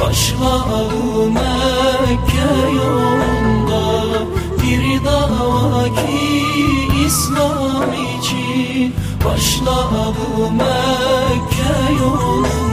Başlağı Mekke yolunda bir dava ki İslam için. Başlağı Mekke yolunda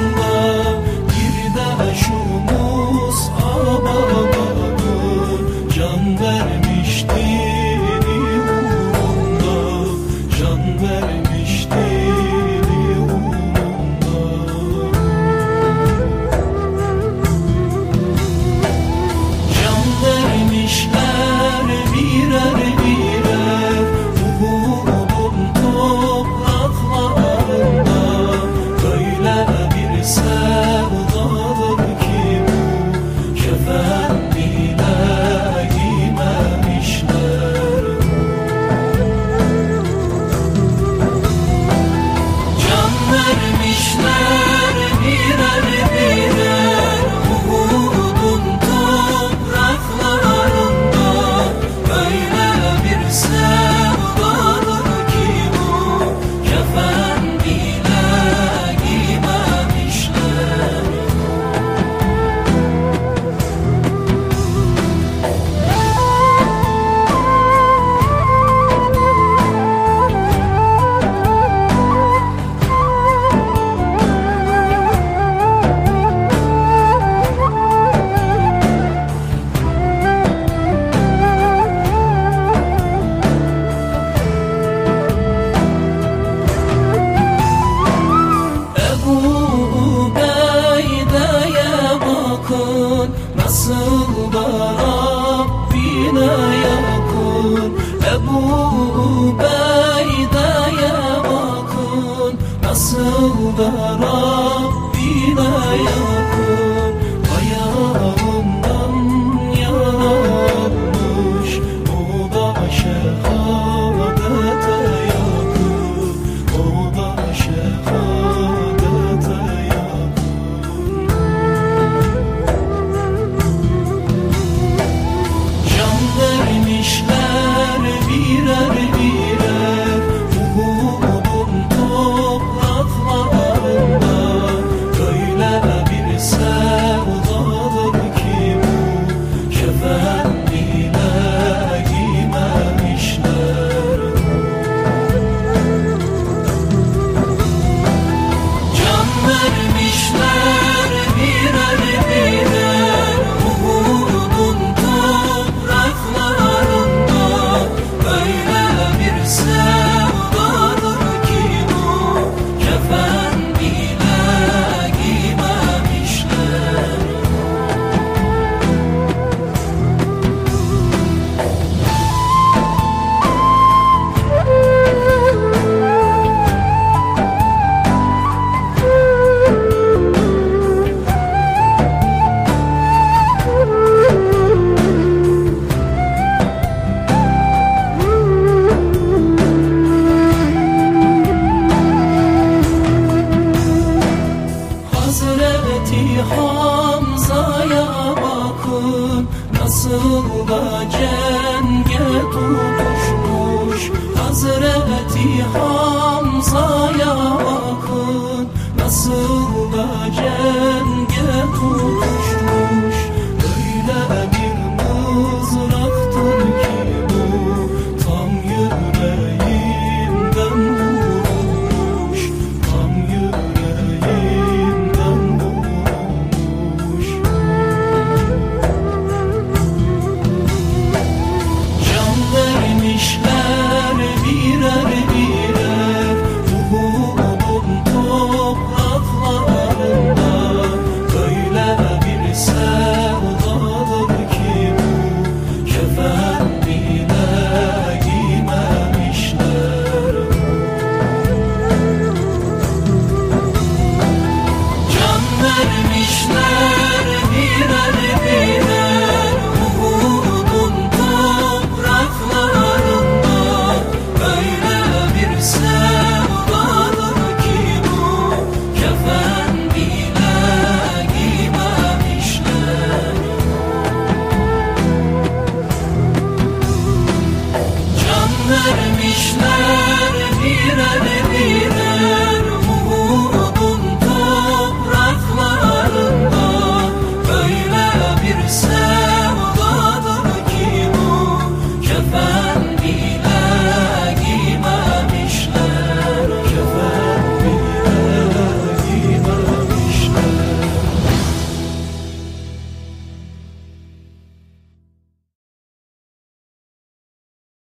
رضا ربنا يكون أبو عبيدة يا مكون نصر ربنا يكون nasıl da cenge tutuşmuş. Hazreti Hamza'ya bakın. Nasıl da cenge